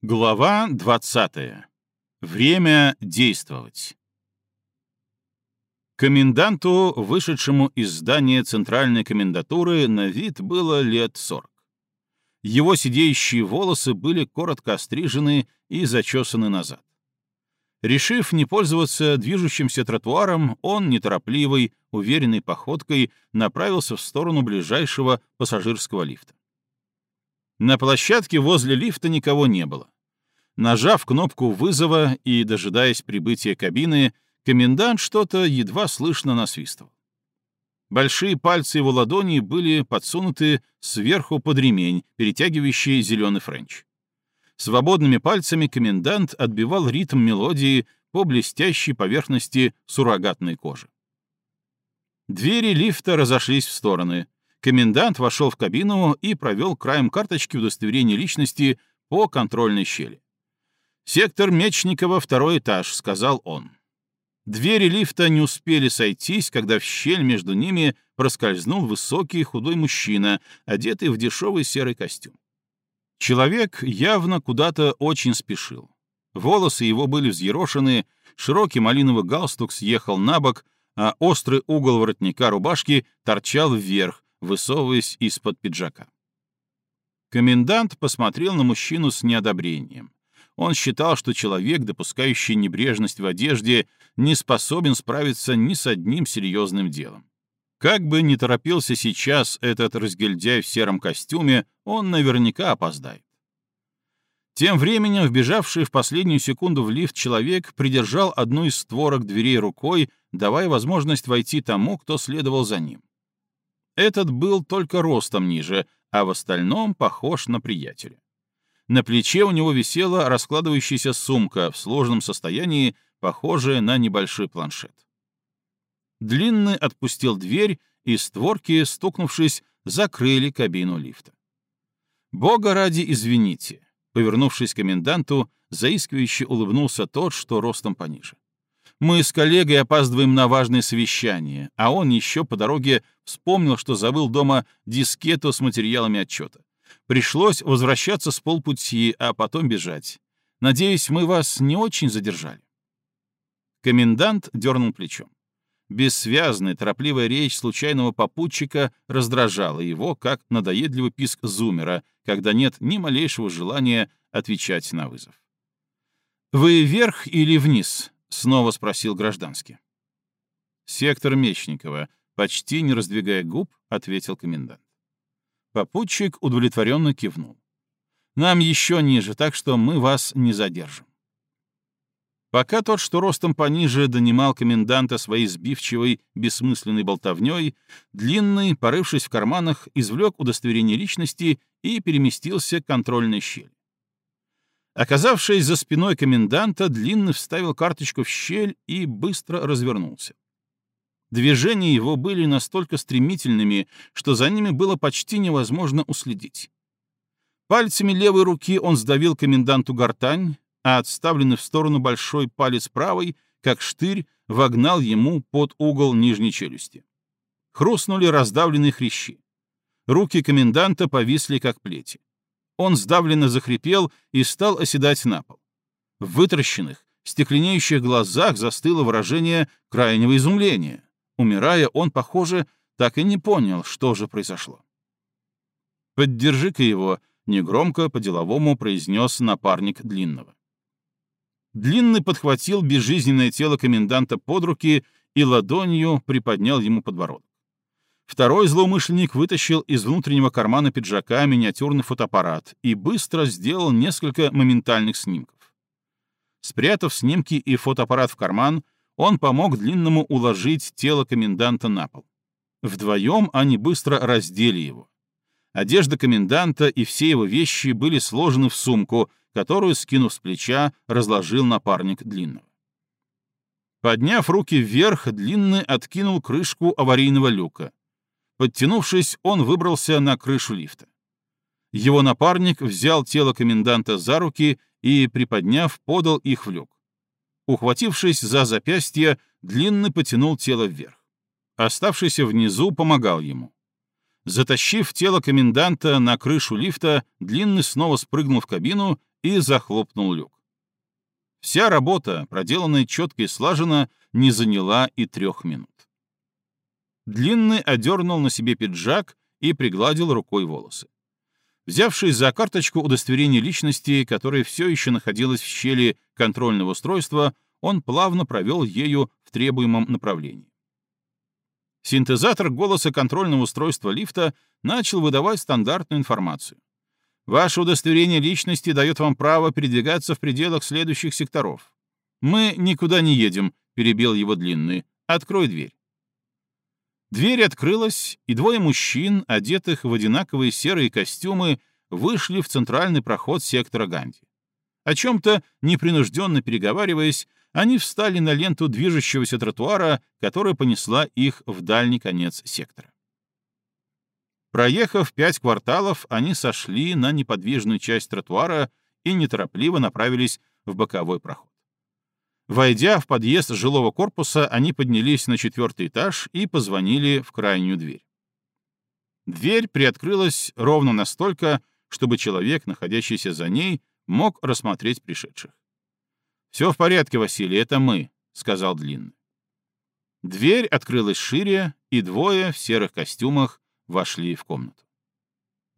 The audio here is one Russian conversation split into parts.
Глава 20. Время действовать. Коменданту, вышедшему из здания центральной комендатуры, на вид было лет 40. Его сидеющие волосы были коротко острижены и зачесаны назад. Решив не пользоваться движущимся тротуаром, он неторопливой, уверенной походкой направился в сторону ближайшего пассажирского лифта. На площадке возле лифта никого не было. Нажав кнопку вызова и дожидаясь прибытия кабины, комендант что-то едва слышно насвистывал. Большие пальцы его ладони были подсунуты сверху под ремень, перетягивающий зеленый френч. Свободными пальцами комендант отбивал ритм мелодии по блестящей поверхности суррогатной кожи. Двери лифта разошлись в стороны. Комендант вошел в кабину и провел краем карточки удостоверения личности по контрольной щели. «Сектор Мечникова, второй этаж», — сказал он. Двери лифта не успели сойтись, когда в щель между ними проскользнул высокий худой мужчина, одетый в дешевый серый костюм. Человек явно куда-то очень спешил. Волосы его были взъерошены, широкий малиновый галстук съехал на бок, а острый угол воротника рубашки торчал вверх, высовываясь из-под пиджака. Комендант посмотрел на мужчину с неодобрением. Он считал, что человек, допускающий небрежность в одежде, не способен справиться ни с одним серьезным делом. Как бы ни торопился сейчас этот разгильдяй в сером костюме, он наверняка опоздает. Тем временем вбежавший в последнюю секунду в лифт человек придержал одну из створок дверей рукой, давая возможность войти тому, кто следовал за ним. Этот был только ростом ниже, а в остальном похож на приятеля. На плече у него висела раскладывающаяся сумка в сложном состоянии, похожая на небольшой планшет. Длинный отпустил дверь, и створки, стукнувшись, закрыли кабину лифта. «Бога ради, извините», — повернувшись к коменданту, заискивающе улыбнулся тот, что ростом пониже. Мы с коллегой опаздываем на важное совещание, а он еще по дороге вспомнил, что забыл дома дискету с материалами отчета. Пришлось возвращаться с полпути, а потом бежать. Надеюсь, мы вас не очень задержали. Комендант дернул плечом. Бессвязная, торопливая речь случайного попутчика раздражала его, как надоедливый писк зумера, когда нет ни малейшего желания отвечать на вызов. «Вы вверх или вниз?» — снова спросил гражданский. «Сектор Мечникова», — почти не раздвигая губ, ответил комендант. Попутчик удовлетворенно кивнул. «Нам еще ниже, так что мы вас не задержим». Пока тот, что ростом пониже, донимал коменданта своей сбивчивой, бессмысленной болтовней, длинный, порывшись в карманах, извлек удостоверение личности и переместился к контрольной щели. Оказавшись за спиной коменданта, Длинный вставил карточку в щель и быстро развернулся. Движения его были настолько стремительными, что за ними было почти невозможно уследить. Пальцами левой руки он сдавил коменданту гортань, а отставленный в сторону большой палец правой, как штырь, вогнал ему под угол нижней челюсти. Хрустнули раздавленные хрящи. Руки коменданта повисли, как плети. Он сдавленно захрипел и стал оседать на пол. В вытращенных, стекленеющих глазах застыло выражение крайнего изумления. Умирая, он, похоже, так и не понял, что же произошло. «Поддержи-ка его», — негромко по-деловому произнес напарник Длинного. Длинный подхватил безжизненное тело коменданта под руки и ладонью приподнял ему подбородок. Второй злоумышленник вытащил из внутреннего кармана пиджака миниатюрный фотоаппарат и быстро сделал несколько моментальных снимков. Спрятав снимки и фотоаппарат в карман, он помог Длинному уложить тело коменданта на пол. Вдвоем они быстро раздели его. Одежда коменданта и все его вещи были сложены в сумку, которую, скинув с плеча, разложил напарник Длинного. Подняв руки вверх, Длинный откинул крышку аварийного люка. Подтянувшись, он выбрался на крышу лифта. Его напарник взял тело коменданта за руки и, приподняв, подал их в люк. Ухватившись за запястье, Длинный потянул тело вверх. Оставшийся внизу помогал ему. Затащив тело коменданта на крышу лифта, Длинный снова спрыгнул в кабину и захлопнул люк. Вся работа, проделанная четко и слаженно, не заняла и трех минут. Длинный одернул на себе пиджак и пригладил рукой волосы. Взявшись за карточку удостоверения личности, которая все еще находилась в щели контрольного устройства, он плавно провел ею в требуемом направлении. Синтезатор голоса контрольного устройства лифта начал выдавать стандартную информацию. Ваше удостоверение личности дает вам право передвигаться в пределах следующих секторов. Мы никуда не едем, перебил его длинный. Открой дверь. Дверь открылась, и двое мужчин, одетых в одинаковые серые костюмы, вышли в центральный проход сектора Ганди. О чем-то, непринужденно переговариваясь, они встали на ленту движущегося тротуара, которая понесла их в дальний конец сектора. Проехав пять кварталов, они сошли на неподвижную часть тротуара и неторопливо направились в боковой проход. Войдя в подъезд жилого корпуса, они поднялись на четвертый этаж и позвонили в крайнюю дверь. Дверь приоткрылась ровно настолько, чтобы человек, находящийся за ней, мог рассмотреть пришедших. «Все в порядке, Василий, это мы», — сказал Длинный. Дверь открылась шире, и двое в серых костюмах вошли в комнату.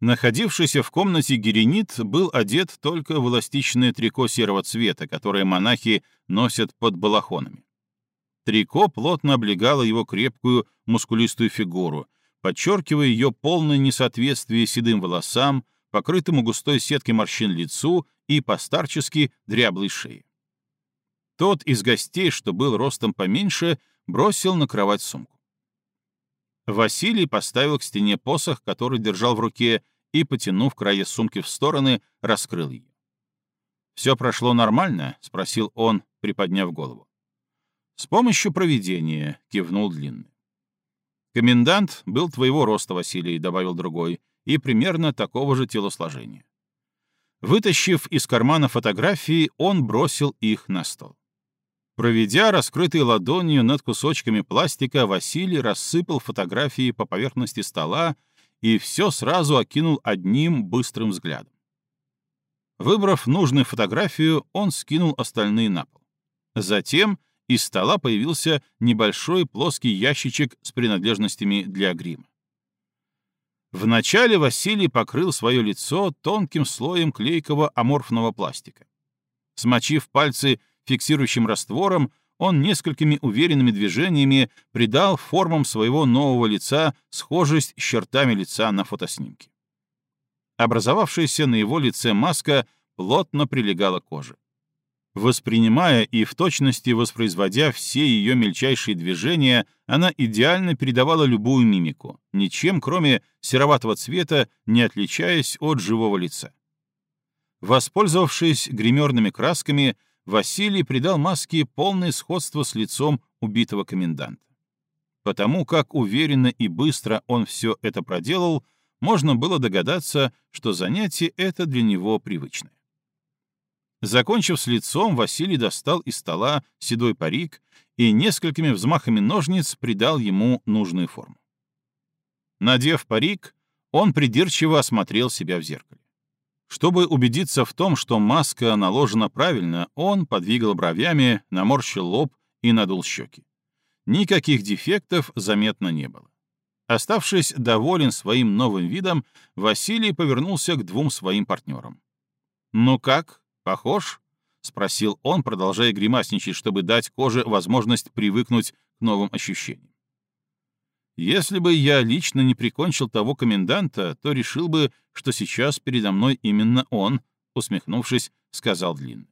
Находившийся в комнате Геренит был одет только в эластичное трико серого цвета, которое монахи носят под балахонами. Трико плотно облегало его крепкую, мускулистую фигуру, подчеркивая ее полное несоответствие седым волосам, покрытому густой сеткой морщин лицу и постарчески дряблой шее. Тот из гостей, что был ростом поменьше, бросил на кровать сумку. Василий поставил к стене посох, который держал в руке, и, потянув края сумки в стороны, раскрыл ее. «Все прошло нормально?» — спросил он, приподняв голову. «С помощью проведения», — кивнул Длинный. «Комендант был твоего роста, Василий», — добавил другой, «и примерно такого же телосложения». Вытащив из кармана фотографии, он бросил их на стол. Проведя раскрытой ладонью над кусочками пластика, Василий рассыпал фотографии по поверхности стола и все сразу окинул одним быстрым взглядом. Выбрав нужную фотографию, он скинул остальные на пол. Затем из стола появился небольшой плоский ящичек с принадлежностями для грима. Вначале Василий покрыл свое лицо тонким слоем клейкого аморфного пластика. Смочив пальцы фиксирующим раствором, он несколькими уверенными движениями придал формам своего нового лица схожесть с чертами лица на фотоснимке. Образовавшаяся на его лице маска плотно прилегала к коже. Воспринимая и в точности воспроизводя все ее мельчайшие движения, она идеально передавала любую мимику, ничем, кроме сероватого цвета, не отличаясь от живого лица. Воспользовавшись гримерными красками, Василий придал маске полное сходство с лицом убитого коменданта. Потому как уверенно и быстро он все это проделал, можно было догадаться, что занятие это для него привычное. Закончив с лицом, Василий достал из стола седой парик и несколькими взмахами ножниц придал ему нужную форму. Надев парик, он придирчиво осмотрел себя в зеркале. Чтобы убедиться в том, что маска наложена правильно, он подвигал бровями, наморщил лоб и надул щеки. Никаких дефектов заметно не было. Оставшись доволен своим новым видом, Василий повернулся к двум своим партнерам. «Ну как, похож?» — спросил он, продолжая гримасничать, чтобы дать коже возможность привыкнуть к новым ощущениям. Если бы я лично не прикончил того коменданта, то решил бы, что сейчас передо мной именно он, усмехнувшись, сказал Длинный.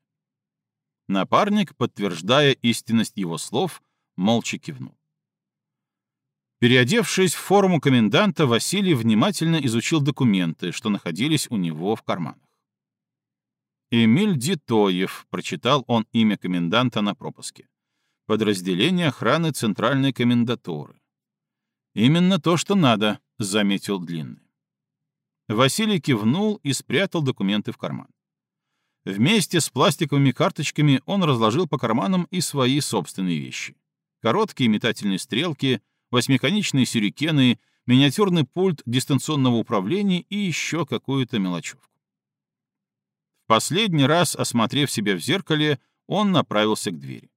Напарник, подтверждая истинность его слов, молча кивнул. Переодевшись в форму коменданта, Василий внимательно изучил документы, что находились у него в карманах. «Эмиль Дитоев», — прочитал он имя коменданта на пропуске. «Подразделение охраны Центральной комендатуры. «Именно то, что надо», — заметил Длинный. Василий кивнул и спрятал документы в карман. Вместе с пластиковыми карточками он разложил по карманам и свои собственные вещи. Короткие метательные стрелки, восьмиконечные сюрикены, миниатюрный пульт дистанционного управления и еще какую-то мелочевку. Последний раз, осмотрев себя в зеркале, он направился к двери.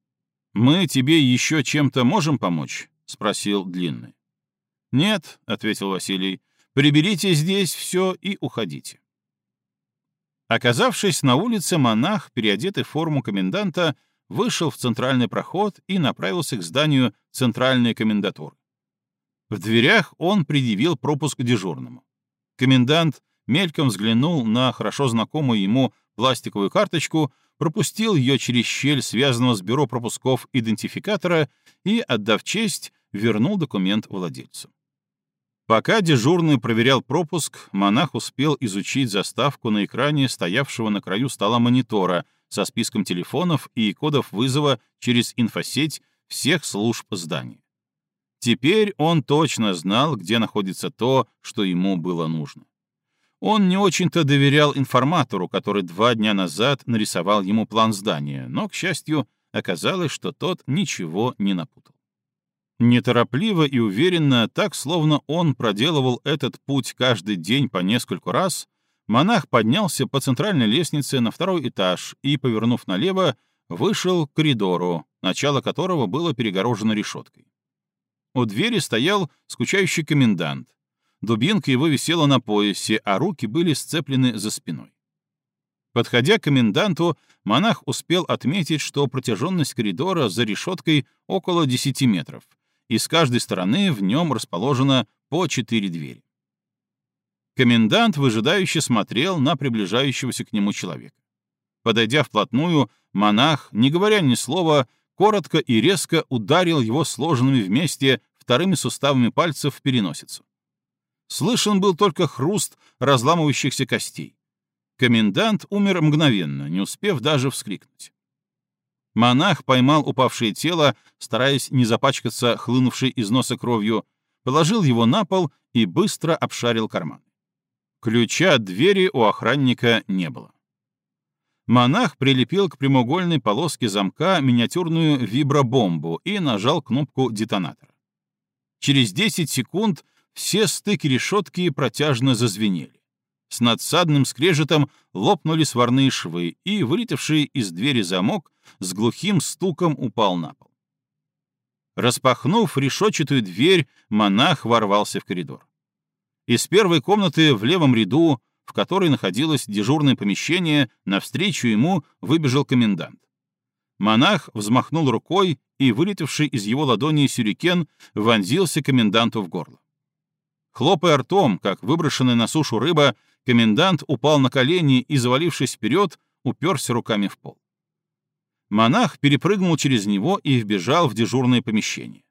«Мы тебе еще чем-то можем помочь?» — спросил Длинный. «Нет», — ответил Василий, — «приберите здесь все и уходите». Оказавшись на улице, монах, переодетый в форму коменданта, вышел в центральный проход и направился к зданию центральной комендатуры. В дверях он предъявил пропуск дежурному. Комендант мельком взглянул на хорошо знакомую ему пластиковую карточку, пропустил ее через щель связанного с бюро пропусков идентификатора и, отдав честь, вернул документ владельцу. Пока дежурный проверял пропуск, монах успел изучить заставку на экране стоявшего на краю стола монитора со списком телефонов и кодов вызова через инфосеть всех служб здания. Теперь он точно знал, где находится то, что ему было нужно. Он не очень-то доверял информатору, который два дня назад нарисовал ему план здания, но, к счастью, оказалось, что тот ничего не напутал. Неторопливо и уверенно, так словно он проделывал этот путь каждый день по нескольку раз, монах поднялся по центральной лестнице на второй этаж и, повернув налево, вышел к коридору, начало которого было перегорожено решеткой. У двери стоял скучающий комендант. Дубинка его висела на поясе, а руки были сцеплены за спиной. Подходя к коменданту, монах успел отметить, что протяженность коридора за решеткой около 10 метров — и с каждой стороны в нем расположено по четыре двери. Комендант выжидающе смотрел на приближающегося к нему человека. Подойдя вплотную, монах, не говоря ни слова, коротко и резко ударил его сложенными вместе вторыми суставами пальцев в переносицу. Слышен был только хруст разламывающихся костей. Комендант умер мгновенно, не успев даже вскрикнуть. Монах поймал упавшее тело, стараясь не запачкаться хлынувшей из носа кровью, положил его на пол и быстро обшарил карман. Ключа от двери у охранника не было. Монах прилепил к прямоугольной полоске замка миниатюрную вибробомбу и нажал кнопку детонатора. Через 10 секунд все стыки решетки протяжно зазвенели. С надсадным скрежетом лопнули сварные швы, и вылетевший из двери замок с глухим стуком упал на пол. Распахнув решетчатую дверь, монах ворвался в коридор. Из первой комнаты в левом ряду, в которой находилось дежурное помещение, навстречу ему выбежал комендант. Монах взмахнул рукой, и вылетевший из его ладони сюрикен вонзился коменданту в горло. Хлопая ртом, как выброшенная на сушу рыба, комендант упал на колени и, завалившись вперед, уперся руками в пол. Монах перепрыгнул через него и вбежал в дежурное помещение.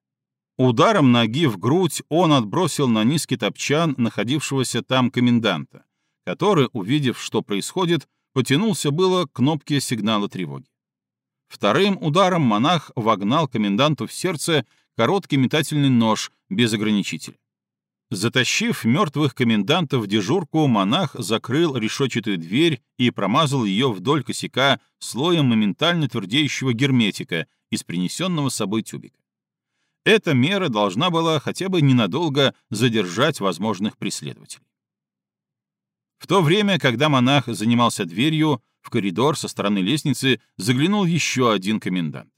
Ударом ноги в грудь он отбросил на низкий топчан находившегося там коменданта, который, увидев, что происходит, потянулся было к кнопке сигнала тревоги. Вторым ударом монах вогнал коменданту в сердце короткий метательный нож без ограничителя. Затащив мертвых комендантов в дежурку, монах закрыл решетчатую дверь и промазал ее вдоль косяка слоем моментально твердеющего герметика из принесенного с собой тюбика. Эта мера должна была хотя бы ненадолго задержать возможных преследователей. В то время, когда монах занимался дверью, в коридор со стороны лестницы заглянул еще один комендант.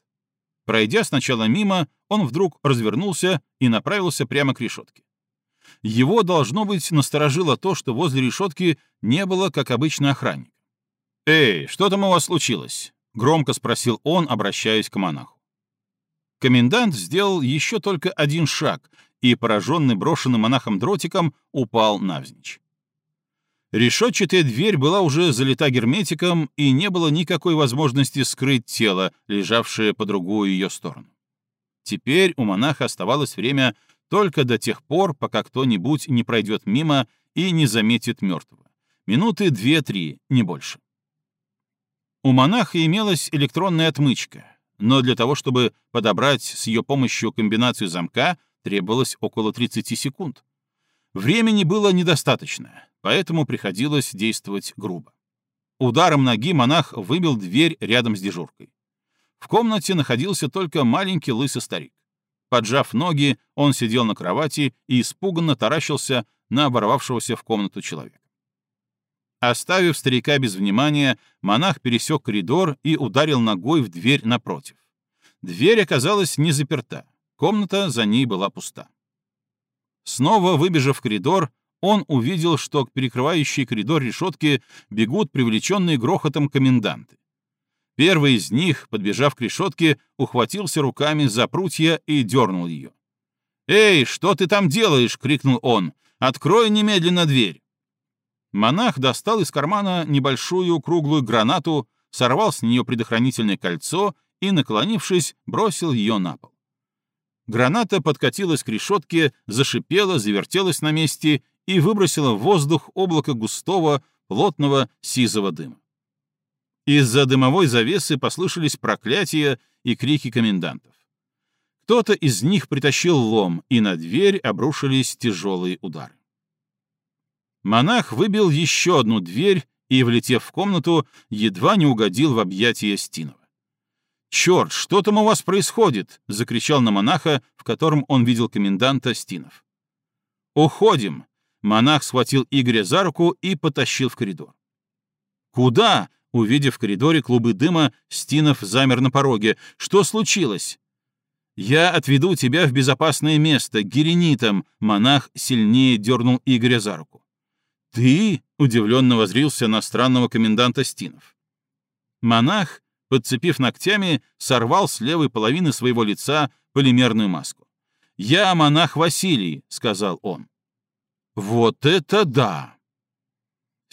Пройдя сначала мимо, он вдруг развернулся и направился прямо к решетке. Его, должно быть, насторожило то, что возле решетки не было, как обычно, охранника. «Эй, что там у вас случилось?» — громко спросил он, обращаясь к монаху. Комендант сделал еще только один шаг и, пораженный брошенным монахом дротиком, упал навзничь. Решетчатая дверь была уже залита герметиком, и не было никакой возможности скрыть тело, лежавшее по другую ее сторону. Теперь у монаха оставалось время только до тех пор, пока кто-нибудь не пройдет мимо и не заметит мертвого. Минуты две-три, не больше. У монаха имелась электронная отмычка, но для того, чтобы подобрать с ее помощью комбинацию замка, требовалось около 30 секунд. Времени было недостаточно, поэтому приходилось действовать грубо. Ударом ноги монах выбил дверь рядом с дежуркой. В комнате находился только маленький лысый старик. Поджав ноги, он сидел на кровати и испуганно таращился на оборвавшегося в комнату человека. Оставив старика без внимания, монах пересек коридор и ударил ногой в дверь напротив. Дверь оказалась не заперта. Комната за ней была пуста. Снова выбежав в коридор, он увидел, что к перекрывающей коридор решетке бегут привлеченные грохотом коменданты. Первый из них, подбежав к решетке, ухватился руками за прутья и дернул ее. «Эй, что ты там делаешь?» — крикнул он. «Открой немедленно дверь!» Монах достал из кармана небольшую круглую гранату, сорвал с нее предохранительное кольцо и, наклонившись, бросил ее на пол. Граната подкатилась к решетке, зашипела, завертелась на месте и выбросила в воздух облако густого, плотного сизого дыма. Из-за дымовой завесы послышались проклятия и крики комендантов. Кто-то из них притащил лом, и на дверь обрушились тяжелые удары. Монах выбил еще одну дверь и, влетев в комнату, едва не угодил в объятия Стинова. «Черт, что там у вас происходит?» — закричал на монаха, в котором он видел коменданта Стинов. «Уходим!» — монах схватил Игоря за руку и потащил в коридор. «Куда?» — увидев в коридоре клубы дыма, Стинов замер на пороге. «Что случилось?» «Я отведу тебя в безопасное место, геренитом!» Монах сильнее дернул Игоря за руку. «Ты?» — удивленно возрился на странного коменданта Стинов. Монах, подцепив ногтями, сорвал с левой половины своего лица полимерную маску. «Я монах Василий», — сказал он. «Вот это да!»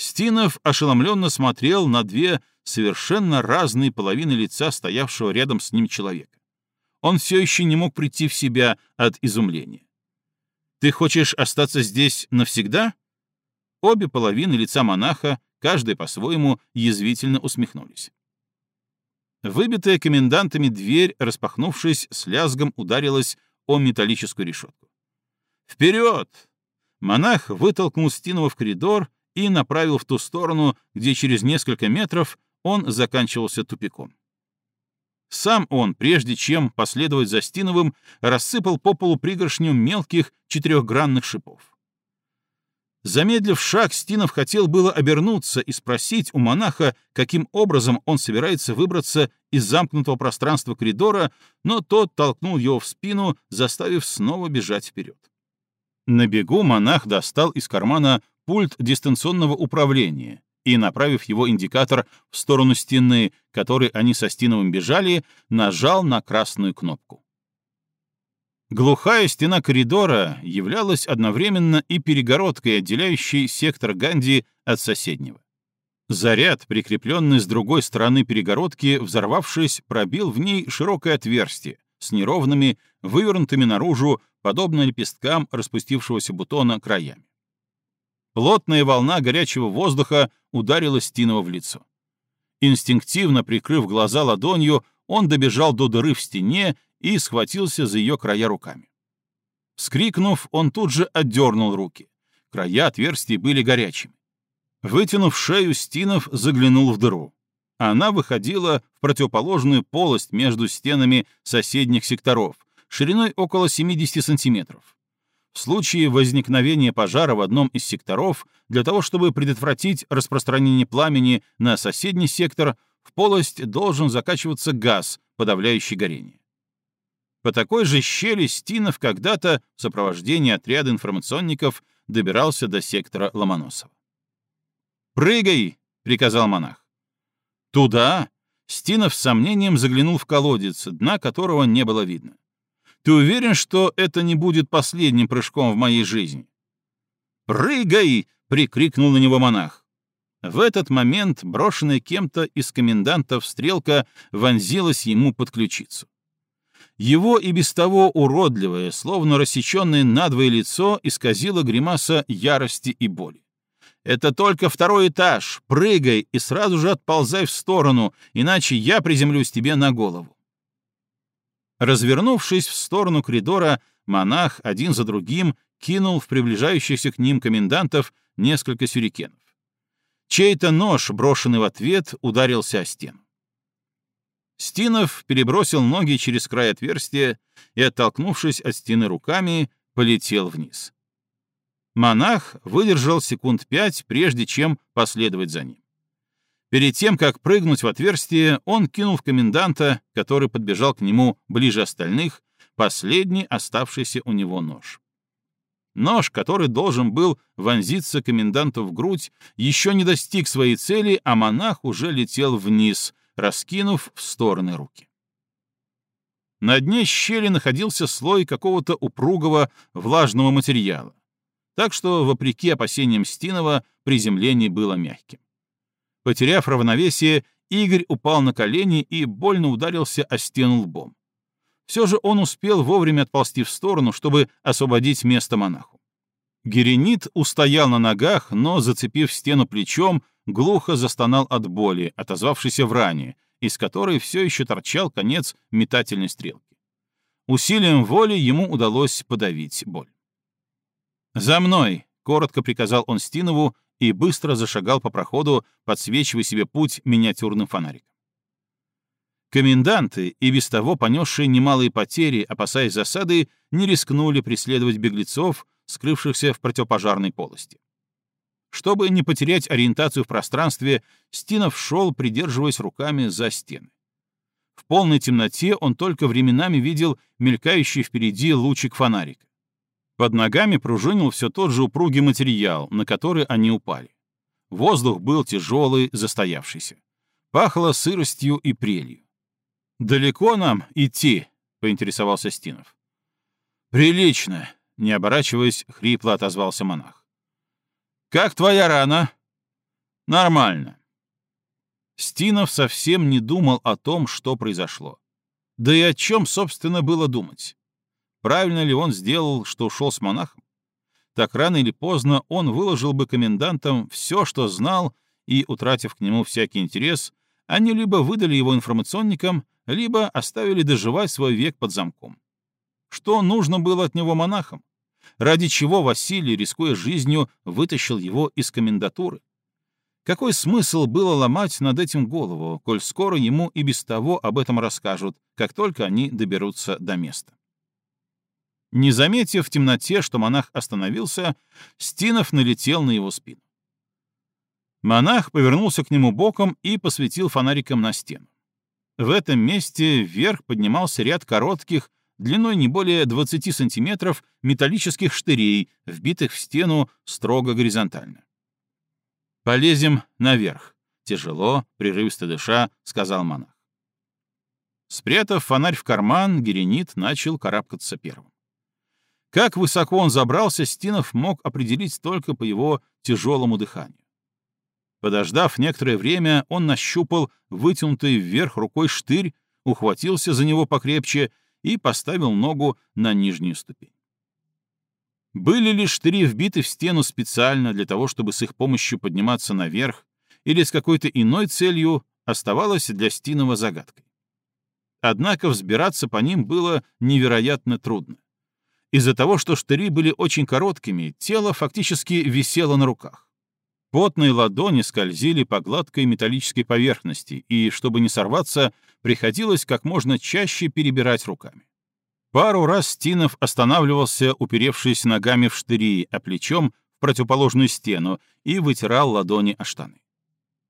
Стинов ошеломленно смотрел на две совершенно разные половины лица стоявшего рядом с ним человека. Он все еще не мог прийти в себя от изумления. «Ты хочешь остаться здесь навсегда?» Обе половины лица монаха, каждая по-своему, язвительно усмехнулись. Выбитая комендантами дверь, распахнувшись, с лязгом ударилась о металлическую решетку. «Вперед!» Монах вытолкнул Стинова в коридор и направил в ту сторону, где через несколько метров он заканчивался тупиком. Сам он, прежде чем последовать за Стиновым, рассыпал по полу пригоршню мелких четырехгранных шипов. Замедлив шаг, Стинов хотел было обернуться и спросить у монаха, каким образом он собирается выбраться из замкнутого пространства коридора, но тот толкнул его в спину, заставив снова бежать вперед. На бегу монах достал из кармана пульт дистанционного управления и, направив его индикатор в сторону стены, которой они со Стиновым бежали, нажал на красную кнопку. Глухая стена коридора являлась одновременно и перегородкой, отделяющей сектор Ганди от соседнего. Заряд, прикрепленный с другой стороны перегородки, взорвавшись, пробил в ней широкое отверстие с неровными, вывернутыми наружу, подобно лепесткам распустившегося бутона, краями. Плотная волна горячего воздуха ударила Стинова в лицо. Инстинктивно прикрыв глаза ладонью, он добежал до дыры в стене и схватился за ее края руками. Скрикнув, он тут же отдернул руки. Края отверстий были горячими. Вытянув шею, Стинов заглянул в дыру. Она выходила в противоположную полость между стенами соседних секторов, шириной около 70 сантиметров. В случае возникновения пожара в одном из секторов, для того чтобы предотвратить распространение пламени на соседний сектор, в полость должен закачиваться газ, подавляющий горение. По такой же щели Стинов когда-то в сопровождении отряда информационников добирался до сектора Ломоносова. «Прыгай!» — приказал монах. «Туда?» — Стинов с сомнением заглянул в колодец, дна которого не было видно. «Ты уверен, что это не будет последним прыжком в моей жизни?» «Прыгай!» — прикрикнул на него монах. В этот момент брошенная кем-то из комендантов стрелка вонзилась ему под ключицу. Его и без того уродливое, словно рассеченное надвое лицо исказило гримаса ярости и боли. «Это только второй этаж. Прыгай и сразу же отползай в сторону, иначе я приземлюсь тебе на голову». Развернувшись в сторону коридора, монах один за другим кинул в приближающихся к ним комендантов несколько сюрикенов. Чей-то нож, брошенный в ответ, ударился о стену. Стинов перебросил ноги через край отверстия и, оттолкнувшись от стены руками, полетел вниз. Монах выдержал секунд пять, прежде чем последовать за ним. Перед тем, как прыгнуть в отверстие, он кинул в коменданта, который подбежал к нему ближе остальных, последний оставшийся у него нож. Нож, который должен был вонзиться коменданту в грудь, еще не достиг своей цели, а монах уже летел вниз, раскинув в стороны руки. На дне щели находился слой какого-то упругого влажного материала, так что, вопреки опасениям Стинова, приземление было мягким. Потеряв равновесие, Игорь упал на колени и больно ударился о стену лбом. Все же он успел вовремя отползти в сторону, чтобы освободить место монаху. Геренит устоял на ногах, но, зацепив стену плечом, глухо застонал от боли, отозвавшейся в ране, из которой все еще торчал конец метательной стрелки. Усилием воли ему удалось подавить боль. «За мной!» — коротко приказал он Стинову и быстро зашагал по проходу, подсвечивая себе путь миниатюрным фонариком. Коменданты, и без того понесшие немалые потери, опасаясь засады, не рискнули преследовать беглецов, скрывшихся в противопожарной полости. Чтобы не потерять ориентацию в пространстве, Стинов шел, придерживаясь руками за стены. В полной темноте он только временами видел мелькающий впереди лучик фонарика. Под ногами пружинил все тот же упругий материал, на который они упали. Воздух был тяжелый, застоявшийся. Пахло сыростью и прелью. «Далеко нам идти?» — поинтересовался Стинов. «Прилично», — не оборачиваясь, хрипло отозвался монах. «Как твоя рана?» «Нормально». Стинов совсем не думал о том, что произошло. Да и о чем, собственно, было думать. Правильно ли он сделал, что ушел с монахом? Так рано или поздно он выложил бы комендантам все, что знал, и, утратив к нему всякий интерес, они либо выдали его информационникам, либо оставили доживать свой век под замком. Что нужно было от него монахам? Ради чего Василий, рискуя жизнью, вытащил его из комендатуры? Какой смысл было ломать над этим голову, коль скоро ему и без того об этом расскажут, как только они доберутся до места? Не заметив в темноте, что монах остановился, Стинов налетел на его спину. Монах повернулся к нему боком и посветил фонариком на стену. В этом месте вверх поднимался ряд коротких, длиной не более 20 сантиметров, металлических штырей, вбитых в стену строго горизонтально. «Полезем наверх», — тяжело, прерывисто дыша, сказал монах. Спрятав фонарь в карман, Геренит начал карабкаться первым. Как высоко он забрался, Стинов мог определить только по его тяжелому дыханию. Подождав некоторое время, он нащупал вытянутый вверх рукой штырь, ухватился за него покрепче и поставил ногу на нижнюю ступень. Были ли штыри вбиты в стену специально для того, чтобы с их помощью подниматься наверх, или с какой-то иной целью, оставалось для Стинова загадкой. Однако взбираться по ним было невероятно трудно. Из-за того, что штыри были очень короткими, тело фактически висело на руках. Потные ладони скользили по гладкой металлической поверхности, и, чтобы не сорваться, приходилось как можно чаще перебирать руками. Пару раз Стинов останавливался, уперевшись ногами в штыри, а плечом — в противоположную стену, и вытирал ладони о штаны.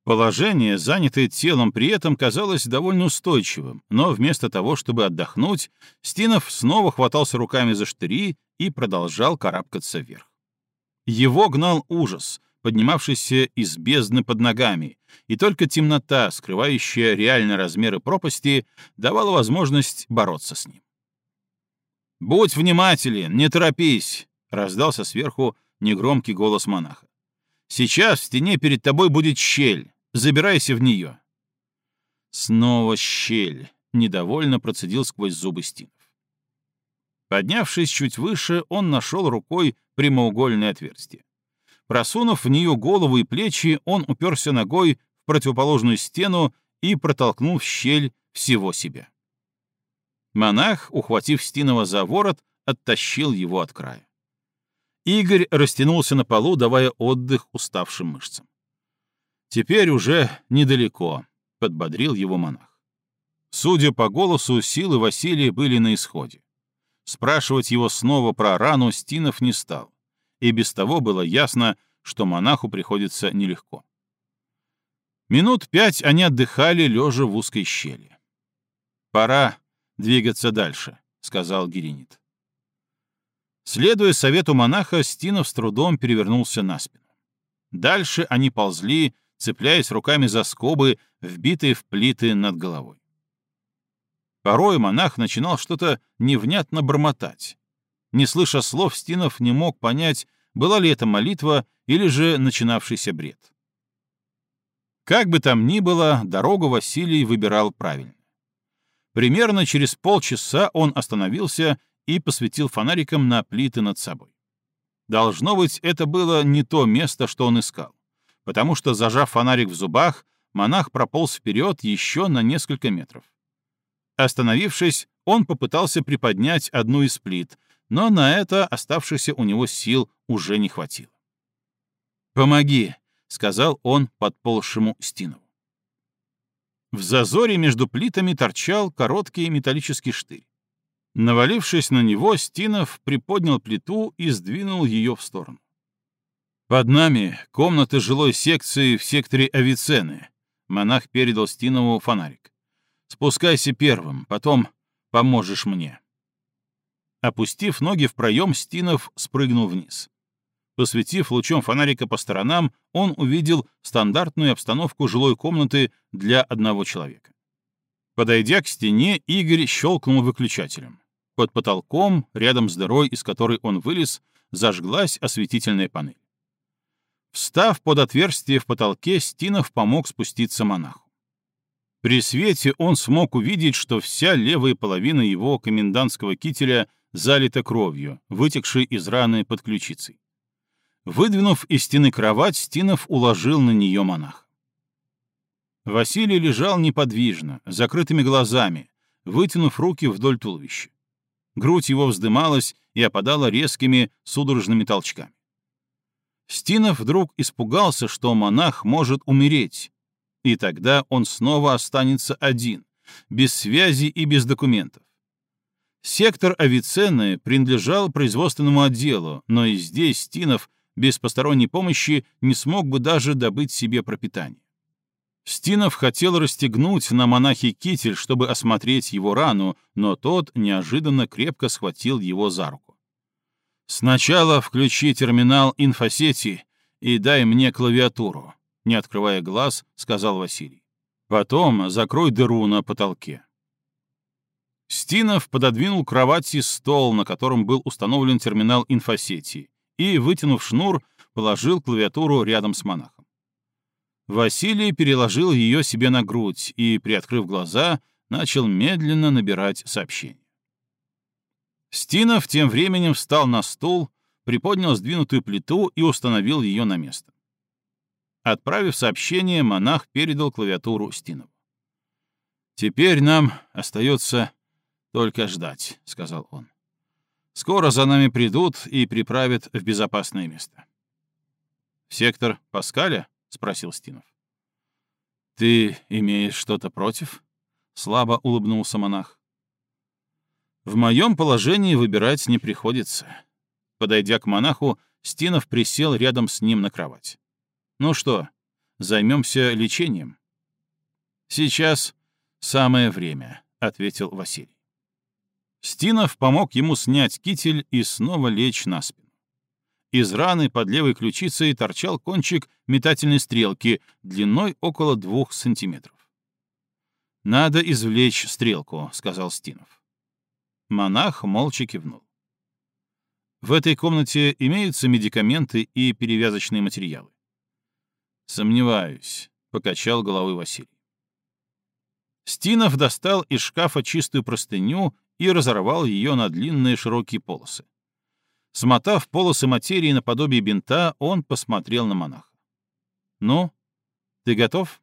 Положение, занятое телом, при этом казалось довольно устойчивым, но вместо того, чтобы отдохнуть, Стинов снова хватался руками за штыри и продолжал карабкаться вверх. Его гнал ужас, поднимавшийся из бездны под ногами, и только темнота, скрывающая реальные размеры пропасти, давала возможность бороться с ним. «Будь внимателен, не торопись!» — раздался сверху негромкий голос монаха. Сейчас в стене перед тобой будет щель. Забирайся в нее. Снова щель. Недовольно процедил сквозь зубы Стинов. Поднявшись чуть выше, он нашел рукой прямоугольное отверстие. Просунув в нее голову и плечи, он уперся ногой в противоположную стену и протолкнул в щель всего себя. Монах, ухватив Стинова за ворот, оттащил его от края. Игорь растянулся на полу, давая отдых уставшим мышцам. «Теперь уже недалеко», — подбодрил его монах. Судя по голосу, силы Василия были на исходе. Спрашивать его снова про рану Стинов не стал. и без того было ясно, что монаху приходится нелегко. Минут пять они отдыхали, лежа в узкой щели. «Пора двигаться дальше», — сказал Геринит. Следуя совету монаха, Стинов с трудом перевернулся на спину. Дальше они ползли, цепляясь руками за скобы, вбитые в плиты над головой. Порой монах начинал что-то невнятно бормотать. Не слыша слов, Стинов не мог понять, была ли это молитва или же начинавшийся бред. Как бы там ни было, дорогу Василий выбирал правильно. Примерно через полчаса он остановился и посветил фонариком на плиты над собой. Должно быть, это было не то место, что он искал, потому что, зажав фонарик в зубах, монах прополз вперед еще на несколько метров. Остановившись, он попытался приподнять одну из плит, но на это оставшихся у него сил уже не хватило. «Помоги», — сказал он подползшему Стинову. В зазоре между плитами торчал короткий металлический штырь. Навалившись на него, Стинов приподнял плиту и сдвинул ее в сторону. «Под нами комната жилой секции в секторе Авиценны», — монах передал Стинову фонарик. «Спускайся первым, потом поможешь мне». Опустив ноги в проем, Стинов спрыгнул вниз. Посветив лучом фонарика по сторонам, он увидел стандартную обстановку жилой комнаты для одного человека. Подойдя к стене, Игорь щелкнул выключателем. Под потолком, рядом с дырой, из которой он вылез, зажглась осветительная панель. Встав под отверстие в потолке, Стинов помог спуститься монаху. При свете он смог увидеть, что вся левая половина его комендантского кителя залита кровью, вытекшей из раны под ключицей. Выдвинув из стены кровать, Стинов уложил на нее монах. Василий лежал неподвижно, закрытыми глазами, вытянув руки вдоль туловища. Грудь его вздымалась и опадала резкими судорожными толчками. Стинов вдруг испугался, что монах может умереть, и тогда он снова останется один, без связи и без документов. Сектор Авиценны принадлежал производственному отделу, но и здесь Стинов без посторонней помощи не смог бы даже добыть себе пропитание. Стинов хотел расстегнуть на монахе китель, чтобы осмотреть его рану, но тот неожиданно крепко схватил его за руку. «Сначала включи терминал инфосети и дай мне клавиатуру», — не открывая глаз, сказал Василий. «Потом закрой дыру на потолке». Стинов пододвинул к кровати стол, на котором был установлен терминал инфосети, и, вытянув шнур, положил клавиатуру рядом с монахом. Василий переложил ее себе на грудь и, приоткрыв глаза, начал медленно набирать сообщение. Стинов тем временем встал на стул, приподнял сдвинутую плиту и установил ее на место. Отправив сообщение, монах передал клавиатуру Стинову. «Теперь нам остается только ждать», — сказал он. «Скоро за нами придут и приправят в безопасное место». «В сектор Паскаля?» — спросил Стинов. «Ты имеешь что-то против?» — слабо улыбнулся монах. «В моем положении выбирать не приходится». Подойдя к монаху, Стинов присел рядом с ним на кровать. «Ну что, займемся лечением?» «Сейчас самое время», — ответил Василий. Стинов помог ему снять китель и снова лечь на спину. Из раны под левой ключицей торчал кончик метательной стрелки длиной около двух сантиметров. «Надо извлечь стрелку», — сказал Стинов. Монах молча кивнул. «В этой комнате имеются медикаменты и перевязочные материалы?» «Сомневаюсь», — покачал головой Василий. Стинов достал из шкафа чистую простыню и разорвал ее на длинные широкие полосы. Смотав полосы материи наподобие бинта, он посмотрел на монаха. «Ну, ты готов?»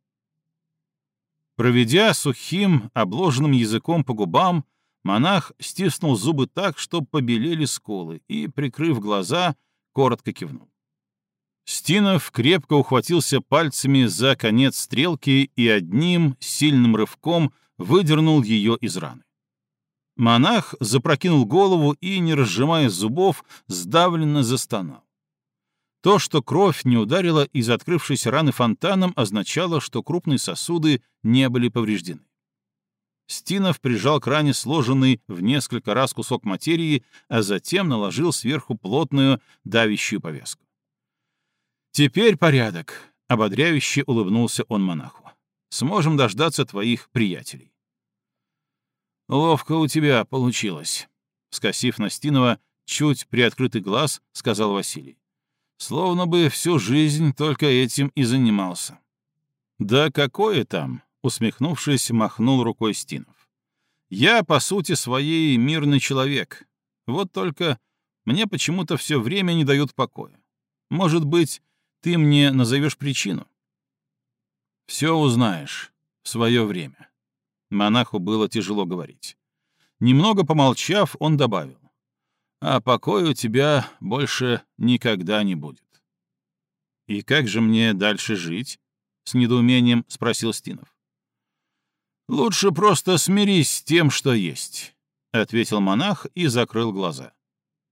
Проведя сухим, обложенным языком по губам, монах стиснул зубы так, что побелели скулы, и, прикрыв глаза, коротко кивнул. Стинов крепко ухватился пальцами за конец стрелки и одним сильным рывком выдернул ее из раны. Монах запрокинул голову и, не разжимая зубов, сдавленно застонал. То, что кровь не ударила из открывшейся раны фонтаном, означало, что крупные сосуды не были повреждены. Стинов прижал к ране сложенный в несколько раз кусок материи, а затем наложил сверху плотную давящую повязку. «Теперь порядок», — ободряюще улыбнулся он монаху. «Сможем дождаться твоих приятелей». «Ловко у тебя получилось», — скосив на Стинова чуть приоткрытый глаз, сказал Василий. «Словно бы всю жизнь только этим и занимался». «Да какое там?» — усмехнувшись, махнул рукой Стинов. «Я, по сути своей, мирный человек. Вот только мне почему-то все время не дают покоя. Может быть, ты мне назовешь причину?» «Все узнаешь в свое время». Монаху было тяжело говорить. Немного помолчав, он добавил. «А покоя у тебя больше никогда не будет». «И как же мне дальше жить?» — с недоумением спросил Стинов. «Лучше просто смирись с тем, что есть», — ответил монах и закрыл глаза.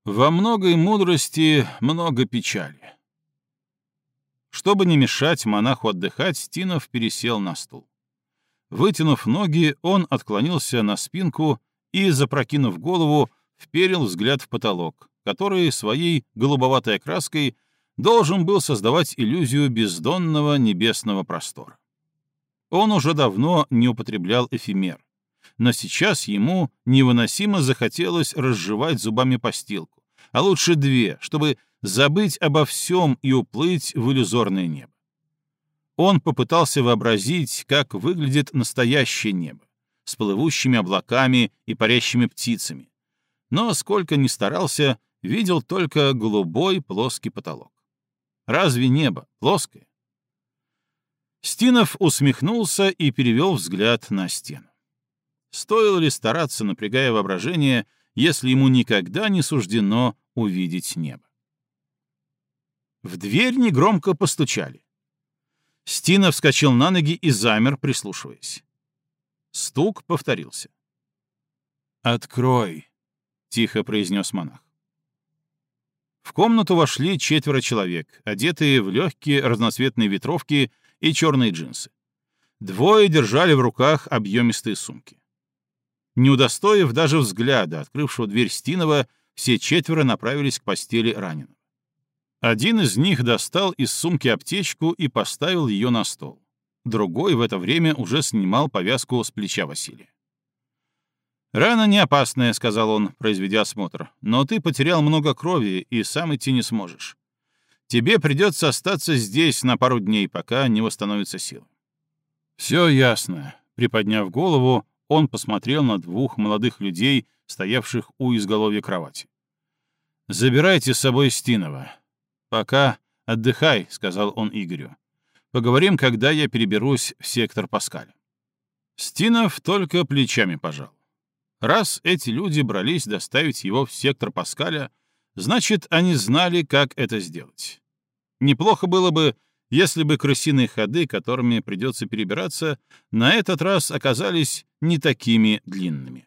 «Во многой мудрости много печали». Чтобы не мешать монаху отдыхать, Стинов пересел на стул. Вытянув ноги, он отклонился на спинку и, запрокинув голову, вперил взгляд в потолок, который своей голубоватой окраской должен был создавать иллюзию бездонного небесного простора. Он уже давно не употреблял эфемер, но сейчас ему невыносимо захотелось разжевать зубами постилку, а лучше две, чтобы забыть обо всем и уплыть в иллюзорное небо. Он попытался вообразить, как выглядит настоящее небо, с плывущими облаками и парящими птицами, но сколько ни старался, видел только голубой плоский потолок. Разве небо плоское? Стинов усмехнулся и перевел взгляд на стену. Стоило ли стараться, напрягая воображение, если ему никогда не суждено увидеть небо? В дверь негромко постучали. Стинов вскочил на ноги и замер, прислушиваясь. Стук повторился. «Открой», — тихо произнес монах. В комнату вошли четверо человек, одетые в легкие разноцветные ветровки и черные джинсы. Двое держали в руках объемистые сумки. Не удостоив даже взгляда, открывшего дверь Стинова, все четверо направились к постели раненого. Один из них достал из сумки аптечку и поставил ее на стол. Другой в это время уже снимал повязку с плеча Василия. «Рана не опасная», — сказал он, произведя осмотр, «но ты потерял много крови и сам идти не сможешь. Тебе придется остаться здесь на пару дней, пока не восстановится сила». «Все ясно». Приподняв голову, он посмотрел на двух молодых людей, стоявших у изголовья кровати. «Забирайте с собой Стинова. Пока отдыхай», — сказал он Игорю. «Поговорим, когда я переберусь в сектор Паскаль». Стинов только плечами пожал. Раз эти люди брались доставить его в сектор Паскаля, Значит, они знали, как это сделать. Неплохо было бы, если бы крысиные ходы, которыми придется перебираться, на этот раз оказались не такими длинными.